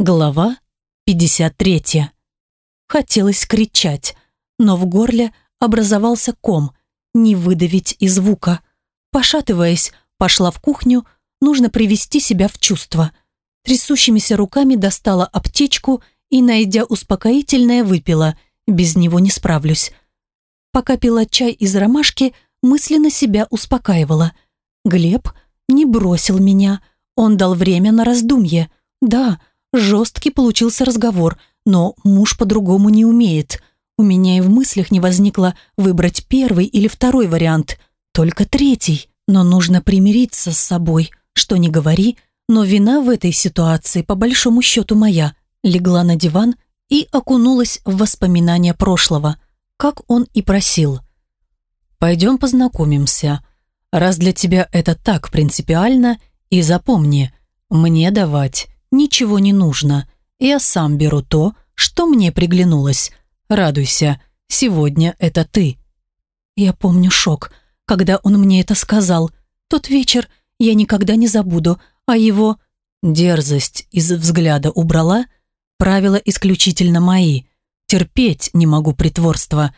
Глава 53. Хотелось кричать, но в горле образовался ком, не выдавить и звука. Пошатываясь, пошла в кухню, нужно привести себя в чувство. Трясущимися руками достала аптечку и, найдя успокоительное, выпила. Без него не справлюсь. Пока пила чай из ромашки, мысленно себя успокаивала. Глеб не бросил меня. Он дал время на раздумье. Да, Жесткий получился разговор, но муж по-другому не умеет. У меня и в мыслях не возникло выбрать первый или второй вариант, только третий. Но нужно примириться с собой. Что не говори, но вина в этой ситуации по большому счету моя. Легла на диван и окунулась в воспоминания прошлого, как он и просил. «Пойдем познакомимся. Раз для тебя это так принципиально, и запомни, мне давать ничего не нужно. Я сам беру то, что мне приглянулось. Радуйся, сегодня это ты. Я помню шок, когда он мне это сказал. Тот вечер я никогда не забуду, а его дерзость из взгляда убрала. Правила исключительно мои. Терпеть не могу притворства.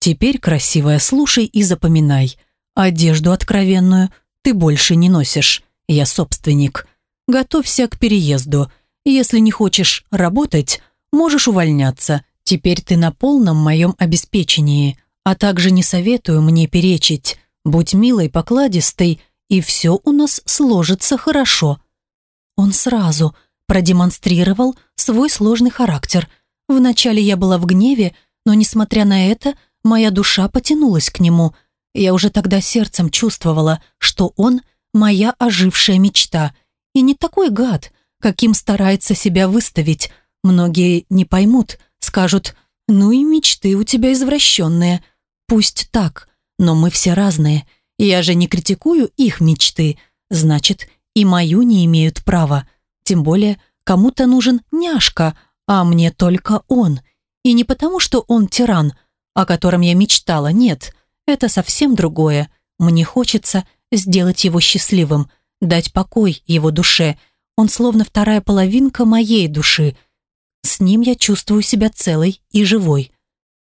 Теперь, красивая, слушай и запоминай. Одежду откровенную ты больше не носишь. Я собственник готовься к переезду. Если не хочешь работать, можешь увольняться. Теперь ты на полном моем обеспечении, а также не советую мне перечить. Будь милой, покладистой, и все у нас сложится хорошо». Он сразу продемонстрировал свой сложный характер. Вначале я была в гневе, но, несмотря на это, моя душа потянулась к нему. Я уже тогда сердцем чувствовала, что он – моя ожившая мечта – и не такой гад, каким старается себя выставить. Многие не поймут, скажут, ну и мечты у тебя извращенные. Пусть так, но мы все разные. Я же не критикую их мечты, значит, и мою не имеют права. Тем более, кому-то нужен няшка, а мне только он. И не потому, что он тиран, о котором я мечтала, нет. Это совсем другое. Мне хочется сделать его счастливым – дать покой его душе. Он словно вторая половинка моей души. С ним я чувствую себя целой и живой.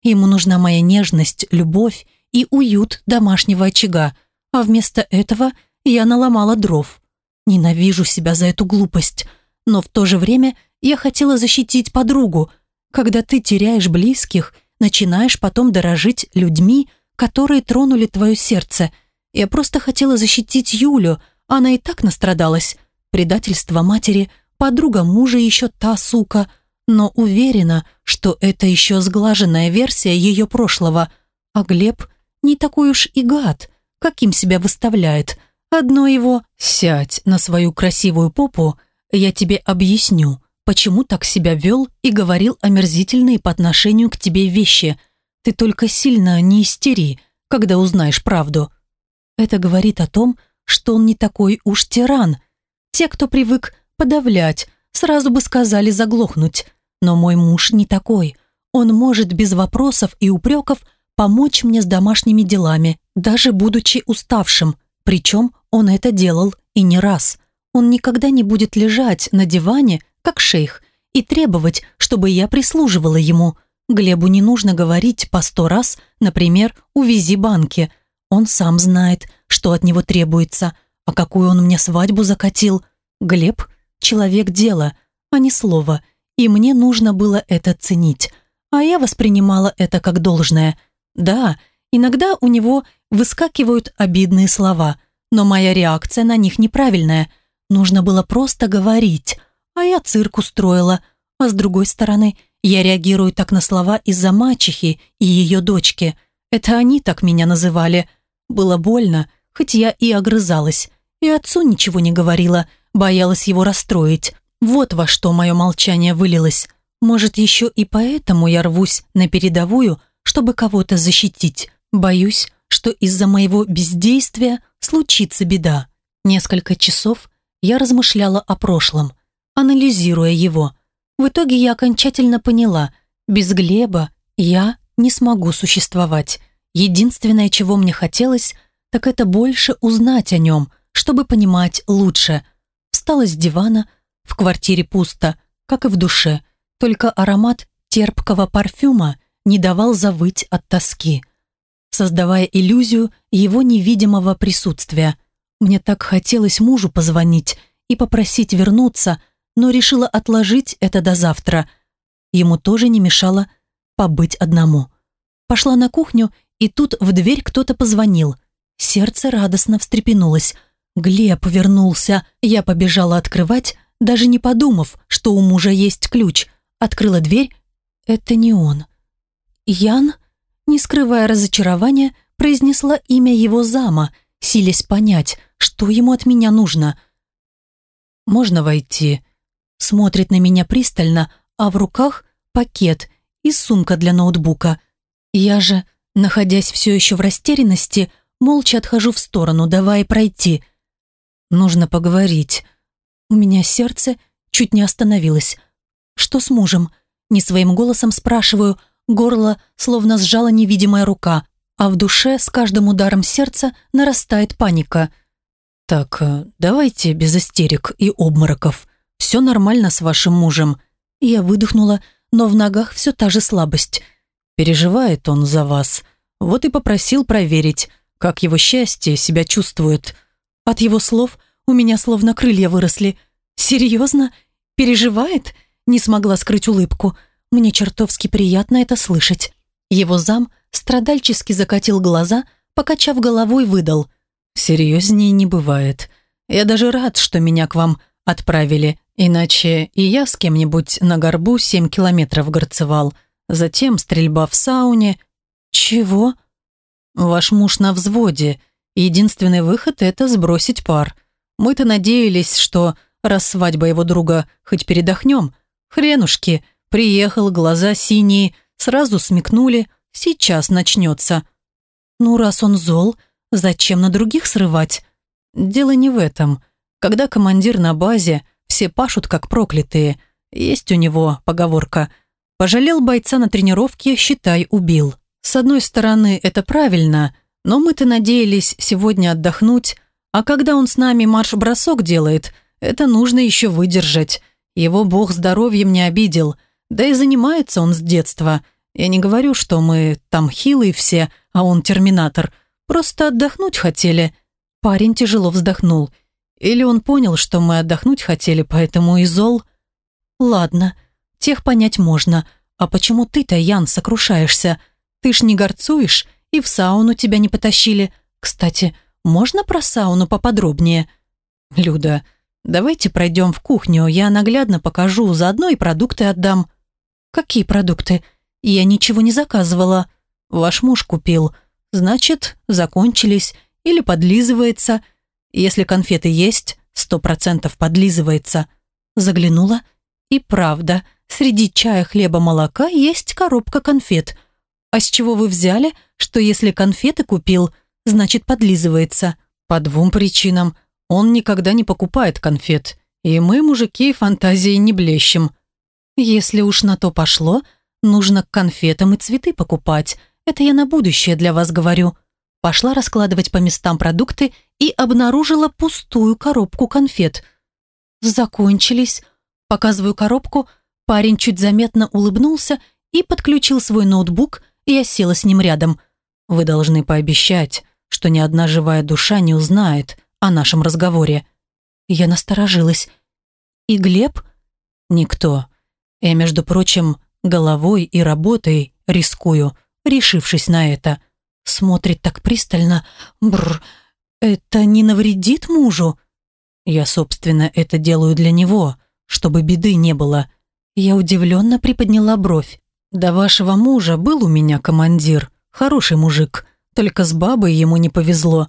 Ему нужна моя нежность, любовь и уют домашнего очага, а вместо этого я наломала дров. Ненавижу себя за эту глупость, но в то же время я хотела защитить подругу. Когда ты теряешь близких, начинаешь потом дорожить людьми, которые тронули твое сердце. Я просто хотела защитить Юлю – она и так настрадалась. Предательство матери, подруга мужа еще та сука. Но уверена, что это еще сглаженная версия ее прошлого. А Глеб не такой уж и гад, каким себя выставляет. Одно его «сядь на свою красивую попу», я тебе объясню, почему так себя вел и говорил омерзительные по отношению к тебе вещи. Ты только сильно не истери, когда узнаешь правду. Это говорит о том, что он не такой уж тиран. Те, кто привык подавлять, сразу бы сказали заглохнуть. Но мой муж не такой. Он может без вопросов и упреков помочь мне с домашними делами, даже будучи уставшим. Причем он это делал и не раз. Он никогда не будет лежать на диване, как шейх, и требовать, чтобы я прислуживала ему. Глебу не нужно говорить по сто раз, например, «увези банки», он сам знает, что от него требуется, а какую он мне свадьбу закатил. Глеб — человек дела, а не слово, и мне нужно было это ценить. А я воспринимала это как должное. Да, иногда у него выскакивают обидные слова, но моя реакция на них неправильная. Нужно было просто говорить, а я цирк устроила. А с другой стороны, я реагирую так на слова из-за мачехи и ее дочки. Это они так меня называли – было больно, хоть я и огрызалась. И отцу ничего не говорила, боялась его расстроить. Вот во что мое молчание вылилось. Может, еще и поэтому я рвусь на передовую, чтобы кого-то защитить. Боюсь, что из-за моего бездействия случится беда. Несколько часов я размышляла о прошлом, анализируя его. В итоге я окончательно поняла, без Глеба я не смогу существовать. Единственное, чего мне хотелось, так это больше узнать о нем, чтобы понимать лучше. Встала с дивана, в квартире пусто, как и в душе, только аромат терпкого парфюма не давал завыть от тоски, создавая иллюзию его невидимого присутствия. Мне так хотелось мужу позвонить и попросить вернуться, но решила отложить это до завтра. Ему тоже не мешало побыть одному. Пошла на кухню, и тут в дверь кто-то позвонил. Сердце радостно встрепенулось. Глеб вернулся. Я побежала открывать, даже не подумав, что у мужа есть ключ. Открыла дверь. Это не он. Ян, не скрывая разочарования, произнесла имя его зама, силясь понять, что ему от меня нужно. «Можно войти?» Смотрит на меня пристально, а в руках пакет и сумка для ноутбука. Я же, находясь все еще в растерянности, молча отхожу в сторону, давая пройти. Нужно поговорить. У меня сердце чуть не остановилось. Что с мужем? Не своим голосом спрашиваю, горло словно сжала невидимая рука, а в душе с каждым ударом сердца нарастает паника. «Так, э, давайте без истерик и обмороков. Все нормально с вашим мужем». Я выдохнула, но в ногах все та же слабость. Переживает он за вас. Вот и попросил проверить, как его счастье себя чувствует. От его слов у меня словно крылья выросли. «Серьезно? Переживает?» Не смогла скрыть улыбку. Мне чертовски приятно это слышать. Его зам страдальчески закатил глаза, покачав головой, выдал. «Серьезнее не бывает. Я даже рад, что меня к вам отправили. Иначе и я с кем-нибудь на горбу семь километров горцевал. Затем стрельба в сауне. Чего? Ваш муж на взводе. Единственный выход – это сбросить пар. Мы-то надеялись, что раз свадьба его друга, хоть передохнем. Хренушки, приехал, глаза синие, сразу смекнули, сейчас начнется. Ну, раз он зол, зачем на других срывать? Дело не в этом. Когда командир на базе – все пашут, как проклятые. Есть у него поговорка «Пожалел бойца на тренировке, считай, убил». С одной стороны, это правильно, но мы-то надеялись сегодня отдохнуть, а когда он с нами марш-бросок делает, это нужно еще выдержать. Его бог здоровьем не обидел, да и занимается он с детства. Я не говорю, что мы там хилые все, а он терминатор. Просто отдохнуть хотели. Парень тяжело вздохнул – или он понял, что мы отдохнуть хотели, поэтому и зол? Ладно, тех понять можно. А почему ты-то, Ян, сокрушаешься? Ты ж не горцуешь, и в сауну тебя не потащили. Кстати, можно про сауну поподробнее? Люда, давайте пройдем в кухню, я наглядно покажу, заодно и продукты отдам. Какие продукты? Я ничего не заказывала. Ваш муж купил. Значит, закончились или подлизывается – если конфеты есть, сто процентов подлизывается. Заглянула, и правда, среди чая, хлеба, молока есть коробка конфет. А с чего вы взяли, что если конфеты купил, значит подлизывается? По двум причинам. Он никогда не покупает конфет, и мы, мужики, фантазией не блещем. Если уж на то пошло, нужно к конфетам и цветы покупать. Это я на будущее для вас говорю. Пошла раскладывать по местам продукты и обнаружила пустую коробку конфет. Закончились. Показываю коробку, парень чуть заметно улыбнулся и подключил свой ноутбук, и я села с ним рядом. Вы должны пообещать, что ни одна живая душа не узнает о нашем разговоре. Я насторожилась. И Глеб? Никто. Я, между прочим, головой и работой рискую, решившись на это. Смотрит так пристально. Бррр. «Это не навредит мужу?» «Я, собственно, это делаю для него, чтобы беды не было». Я удивленно приподняла бровь. «До вашего мужа был у меня командир, хороший мужик, только с бабой ему не повезло».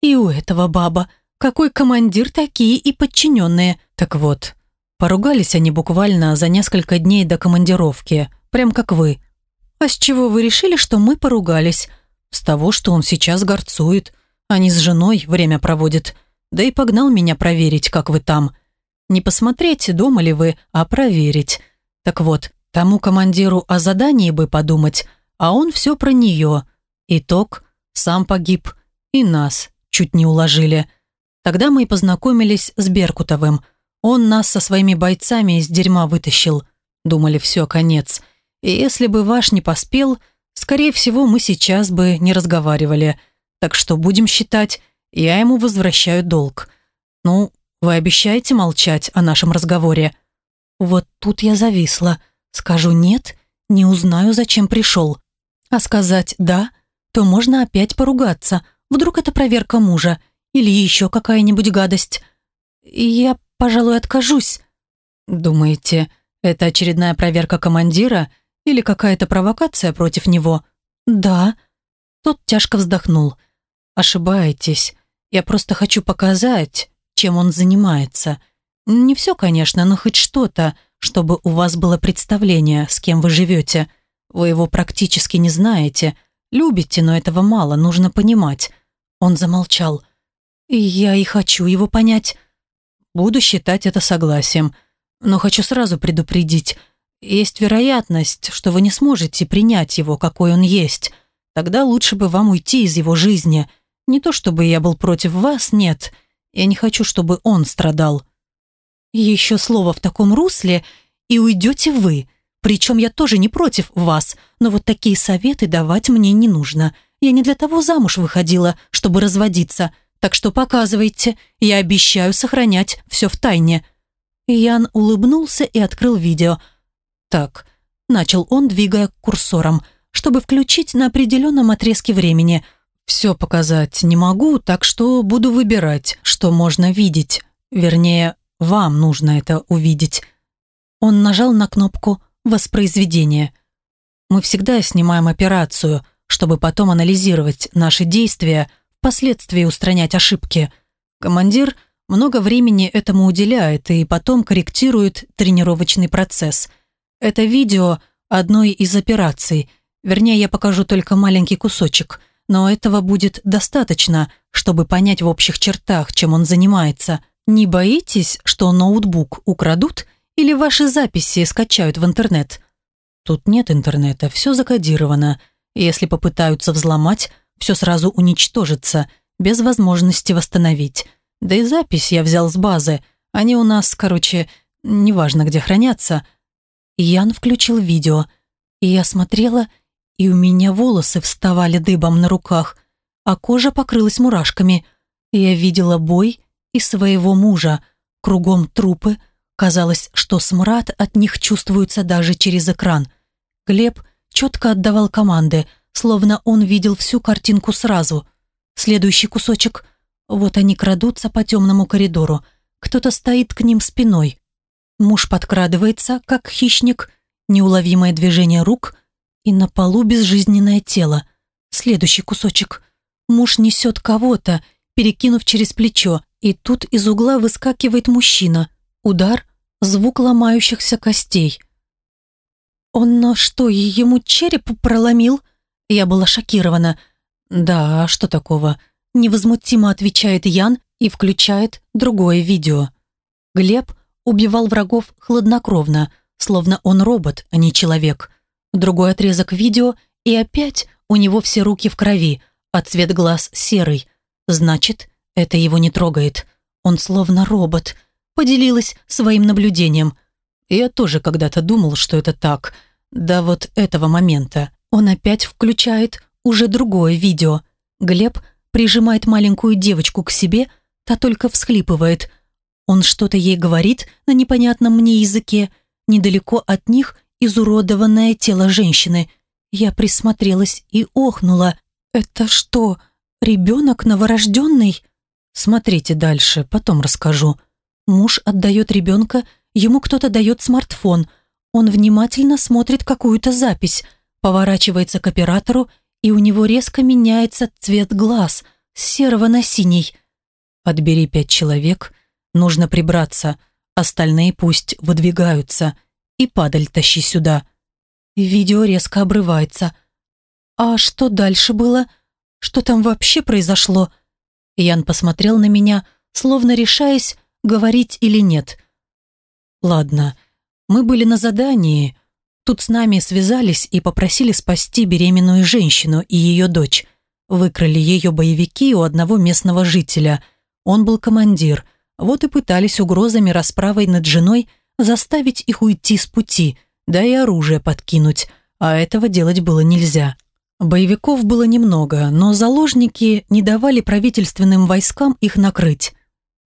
«И у этого баба. Какой командир, такие и подчиненные. Так вот, поругались они буквально за несколько дней до командировки, прям как вы. А с чего вы решили, что мы поругались? С того, что он сейчас горцует». Они с женой время проводят. Да и погнал меня проверить, как вы там. Не посмотреть, дома ли вы, а проверить. Так вот, тому командиру о задании бы подумать, а он все про нее. Итог, сам погиб, и нас чуть не уложили. Тогда мы и познакомились с Беркутовым. Он нас со своими бойцами из дерьма вытащил. Думали, все, конец. И если бы ваш не поспел, скорее всего, мы сейчас бы не разговаривали. Так что будем считать, я ему возвращаю долг. Ну, вы обещаете молчать о нашем разговоре? Вот тут я зависла. Скажу «нет», не узнаю, зачем пришел. А сказать «да», то можно опять поругаться. Вдруг это проверка мужа или еще какая-нибудь гадость. Я, пожалуй, откажусь. Думаете, это очередная проверка командира или какая-то провокация против него? Да. Тот тяжко вздохнул. Ошибаетесь. Я просто хочу показать, чем он занимается. Не все, конечно, но хоть что-то, чтобы у вас было представление, с кем вы живете. Вы его практически не знаете. Любите, но этого мало, нужно понимать. Он замолчал. И я и хочу его понять. Буду считать это согласием. Но хочу сразу предупредить. Есть вероятность, что вы не сможете принять его, какой он есть. Тогда лучше бы вам уйти из его жизни. Не то чтобы я был против вас, нет. Я не хочу, чтобы он страдал. Еще слово в таком русле, и уйдете вы. Причем я тоже не против вас, но вот такие советы давать мне не нужно. Я не для того замуж выходила, чтобы разводиться. Так что показывайте, я обещаю сохранять все в тайне». Ян улыбнулся и открыл видео. «Так», — начал он, двигая курсором, чтобы включить на определенном отрезке времени. «Все показать не могу, так что буду выбирать, что можно видеть. Вернее, вам нужно это увидеть». Он нажал на кнопку «Воспроизведение». «Мы всегда снимаем операцию», чтобы потом анализировать наши действия, впоследствии устранять ошибки. Командир много времени этому уделяет и потом корректирует тренировочный процесс. Это видео одной из операций, вернее, я покажу только маленький кусочек, но этого будет достаточно, чтобы понять в общих чертах, чем он занимается. Не боитесь, что ноутбук украдут или ваши записи скачают в интернет? Тут нет интернета, все закодировано – если попытаются взломать, все сразу уничтожится, без возможности восстановить. Да и запись я взял с базы. Они у нас, короче, неважно где хранятся. Ян включил видео, и я смотрела, и у меня волосы вставали дыбом на руках, а кожа покрылась мурашками. Я видела бой и своего мужа, кругом трупы. Казалось, что смрад от них чувствуется даже через экран. Глеб четко отдавал команды, словно он видел всю картинку сразу. Следующий кусочек. Вот они крадутся по темному коридору. Кто-то стоит к ним спиной. Муж подкрадывается, как хищник, неуловимое движение рук, и на полу безжизненное тело. Следующий кусочек. Муж несет кого-то, перекинув через плечо, и тут из угла выскакивает мужчина. Удар, звук ломающихся костей – «Он что, ему череп проломил?» Я была шокирована. «Да, что такого?» Невозмутимо отвечает Ян и включает другое видео. Глеб убивал врагов хладнокровно, словно он робот, а не человек. Другой отрезок видео, и опять у него все руки в крови, а цвет глаз серый. Значит, это его не трогает. Он словно робот. Поделилась своим наблюдением. Я тоже когда-то думал, что это так. До вот этого момента. Он опять включает уже другое видео. Глеб прижимает маленькую девочку к себе, та только всхлипывает. Он что-то ей говорит на непонятном мне языке. Недалеко от них изуродованное тело женщины. Я присмотрелась и охнула. «Это что, ребенок новорожденный?» «Смотрите дальше, потом расскажу». Муж отдает ребенка Ему кто-то дает смартфон. Он внимательно смотрит какую-то запись, поворачивается к оператору, и у него резко меняется цвет глаз с серого на синий. «Отбери пять человек, нужно прибраться, остальные пусть выдвигаются, и падаль тащи сюда». Видео резко обрывается. «А что дальше было? Что там вообще произошло?» Ян посмотрел на меня, словно решаясь, говорить или нет. Ладно, мы были на задании. Тут с нами связались и попросили спасти беременную женщину и ее дочь. Выкрали ее боевики у одного местного жителя. Он был командир, Вот и пытались угрозами расправой над женой заставить их уйти с пути, да и оружие подкинуть, а этого делать было нельзя. Боевиков было немного, но заложники не давали правительственным войскам их накрыть.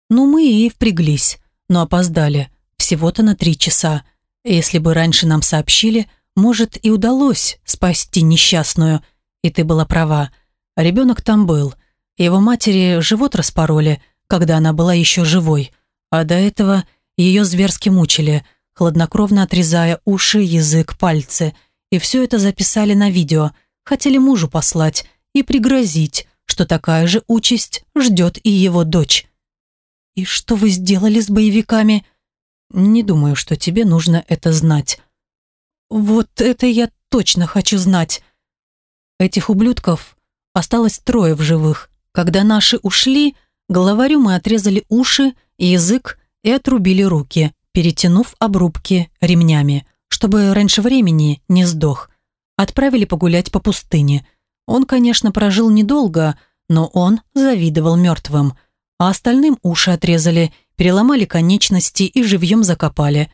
Ну, мы и впряглись, но опоздали, всего-то на три часа. Если бы раньше нам сообщили, может, и удалось спасти несчастную. И ты была права. Ребенок там был. Его матери живот распороли, когда она была еще живой. А до этого ее зверски мучили, хладнокровно отрезая уши, язык, пальцы. И все это записали на видео. Хотели мужу послать и пригрозить, что такая же участь ждет и его дочь. «И что вы сделали с боевиками?» «Не думаю, что тебе нужно это знать». «Вот это я точно хочу знать». Этих ублюдков осталось трое в живых. Когда наши ушли, главарю мы отрезали уши, язык и отрубили руки, перетянув обрубки ремнями, чтобы раньше времени не сдох. Отправили погулять по пустыне. Он, конечно, прожил недолго, но он завидовал мертвым. А остальным уши отрезали, переломали конечности и живьем закопали.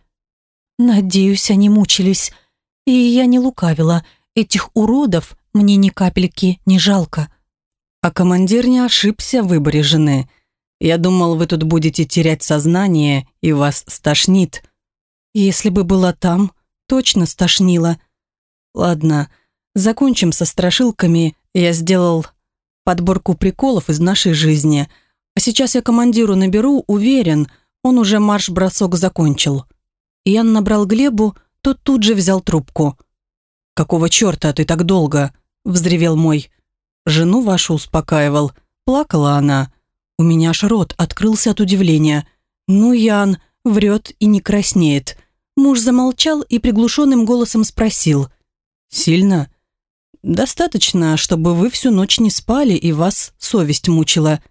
Надеюсь, они мучились. И я не лукавила. Этих уродов мне ни капельки не жалко. А командир не ошибся в выборе жены. Я думал, вы тут будете терять сознание, и вас стошнит. Если бы была там, точно стошнило. Ладно, закончим со страшилками. Я сделал подборку приколов из нашей жизни. А сейчас я командиру наберу, уверен, он уже марш-бросок закончил. Ян набрал Глебу, тот тут же взял трубку. «Какого черта ты так долго?» – взревел мой. «Жену вашу успокаивал. Плакала она. У меня аж рот открылся от удивления. Ну, Ян, врет и не краснеет. Муж замолчал и приглушенным голосом спросил. «Сильно?» «Достаточно, чтобы вы всю ночь не спали и вас совесть мучила».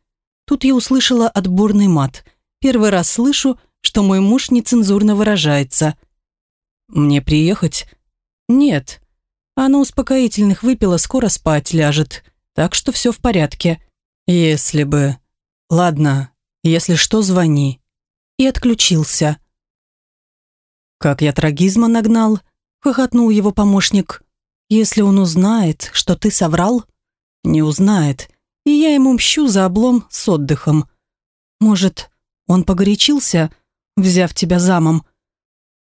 Тут я услышала отборный мат. Первый раз слышу, что мой муж нецензурно выражается. «Мне приехать?» «Нет». Она успокоительных выпила, скоро спать ляжет. Так что все в порядке. «Если бы...» «Ладно, если что, звони». И отключился. «Как я трагизма нагнал?» — хохотнул его помощник. «Если он узнает, что ты соврал?» «Не узнает, и я ему мщу за облом с отдыхом. Может, он погорячился, взяв тебя замом?»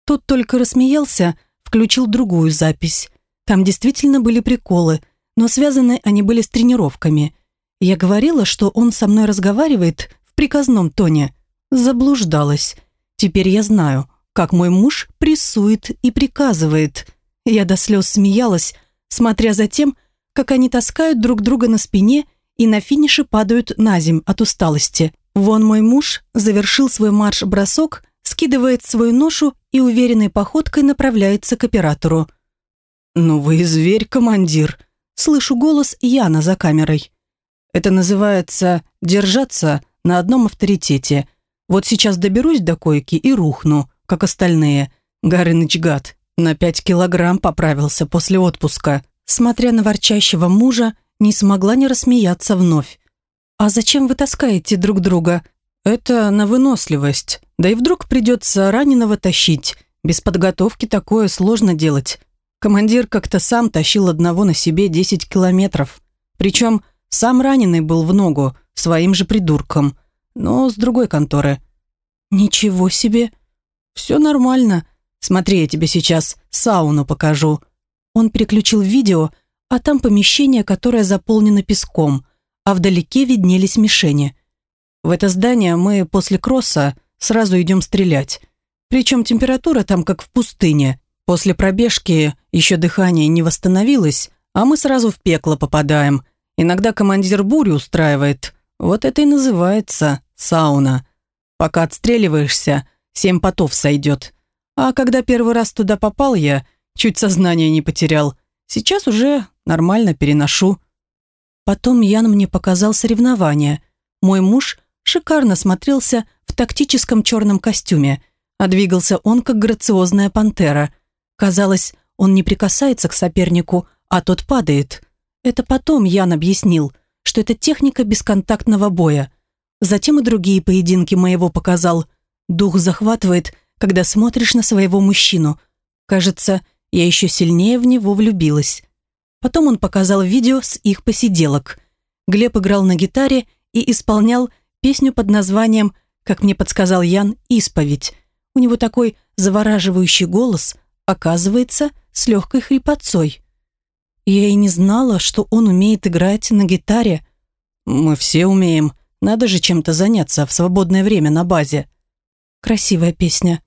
Тот только рассмеялся, включил другую запись. Там действительно были приколы, но связаны они были с тренировками. Я говорила, что он со мной разговаривает в приказном тоне. Заблуждалась. Теперь я знаю, как мой муж прессует и приказывает. Я до слез смеялась, смотря за тем, как они таскают друг друга на спине и на финише падают на земь от усталости. Вон мой муж завершил свой марш-бросок, скидывает свою ношу и уверенной походкой направляется к оператору. «Ну вы зверь, командир!» Слышу голос Яна за камерой. Это называется «держаться на одном авторитете». Вот сейчас доберусь до койки и рухну, как остальные. Гарыныч гад. На пять килограмм поправился после отпуска. Смотря на ворчащего мужа, не смогла не рассмеяться вновь. «А зачем вы таскаете друг друга?» «Это на выносливость. Да и вдруг придется раненого тащить. Без подготовки такое сложно делать. Командир как-то сам тащил одного на себе 10 километров. Причем сам раненый был в ногу, своим же придурком, но с другой конторы. «Ничего себе! Все нормально. Смотри, я тебе сейчас сауну покажу». Он переключил видео, а там помещение, которое заполнено песком, а вдалеке виднелись мишени. В это здание мы после кросса сразу идем стрелять. Причем температура там как в пустыне. После пробежки еще дыхание не восстановилось, а мы сразу в пекло попадаем – Иногда командир бурю устраивает. Вот это и называется сауна. Пока отстреливаешься, семь потов сойдет. А когда первый раз туда попал я, чуть сознание не потерял. Сейчас уже нормально переношу. Потом Ян мне показал соревнования. Мой муж шикарно смотрелся в тактическом черном костюме, а двигался он как грациозная пантера. Казалось, он не прикасается к сопернику, а тот падает. Это потом Ян объяснил, что это техника бесконтактного боя. Затем и другие поединки моего показал. Дух захватывает, когда смотришь на своего мужчину. Кажется, я еще сильнее в него влюбилась. Потом он показал видео с их посиделок. Глеб играл на гитаре и исполнял песню под названием, как мне подсказал Ян, «Исповедь». У него такой завораживающий голос, оказывается, с легкой хрипотцой. Я и не знала, что он умеет играть на гитаре. Мы все умеем. Надо же чем-то заняться в свободное время на базе. Красивая песня.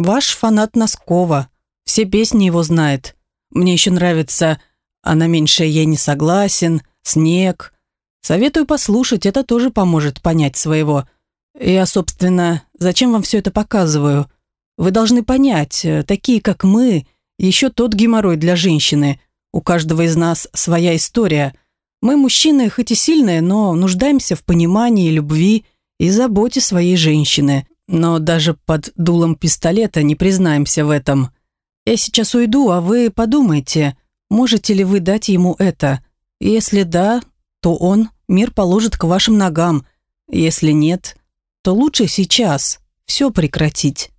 Ваш фанат Носкова. Все песни его знает. Мне еще нравится «А на меньшее я не согласен», «Снег». Советую послушать, это тоже поможет понять своего. Я, собственно, зачем вам все это показываю? Вы должны понять, э, такие как мы, еще тот геморрой для женщины. У каждого из нас своя история. Мы, мужчины, хоть и сильные, но нуждаемся в понимании, любви и заботе своей женщины. Но даже под дулом пистолета не признаемся в этом. Я сейчас уйду, а вы подумайте, можете ли вы дать ему это? Если да, то он мир положит к вашим ногам. Если нет, то лучше сейчас все прекратить.